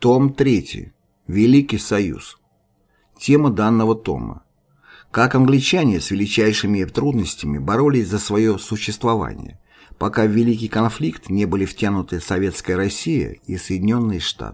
Том 3. Великий Союз. Тема данного тома. Как англичане с величайшими трудностями боролись за свое существование, пока в Великий конфликт не были втянуты Советская Россия и Соединенные Штаты.